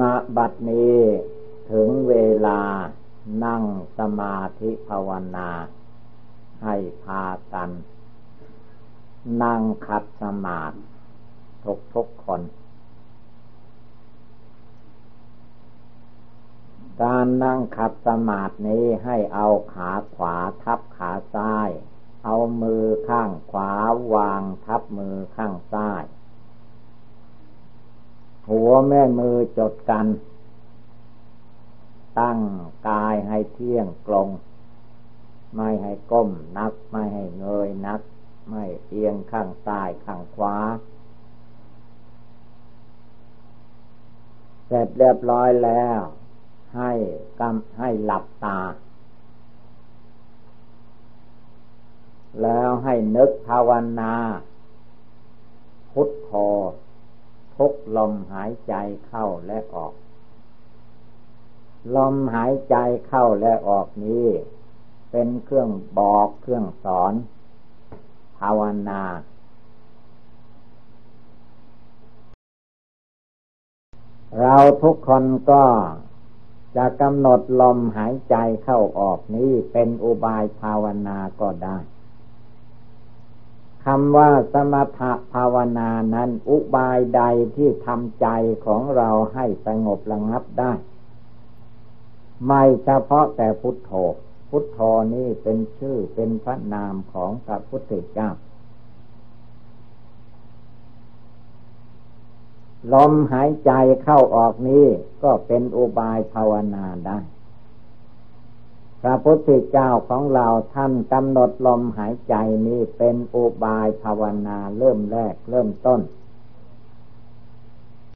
ณบัดนี้ถึงเวลานั่งสมาธิภาวนา ให้พากัน นั่งขัดสมาธิทุกทุกคน การนั่งขัดสมาธินี้ให้เอาขาขวาทับขาซ้าย เอามือข้างขวาวางทับมือข้างซ้าย หัวแม่มือจดกัน ตั้งกายให้เที่ยงตรง ไม่ให้ก้มนัก ไม่ให้เงยนัก ไม่เอียงข้างซ้ายข้างขวา เสร็จเรียบร้อยแล้ว ให้กำให้หลับตา แล้วให้นึกภาวนา พุทโธ ทุกลมหายใจเข้าและออก ลมหายใจเข้าและออกนี้ เป็นเครื่องบอกเครื่องสอน ภาวนาเราทุกคนก็จะกำหนดลมหายใจเข้าออกนี้เป็นอุบายภาวนาก็ได้ คำว่าสมถภาวนานั้น อุบายใดที่ทำใจของเราให้สงบระงับได้ ไม่เฉพาะแต่พุทโธ พุทโธนี่เป็นชื่อเป็นพระนามของพระพุทธเจ้าลมหายใจเข้าออกนี้ก็เป็นอุบายภาวนาได้ พระพุทธเจ้าของเราท่านกำหนดลมหายใจนี้เป็นอุบายภาวนาเริ่มแรกเริ่มต้น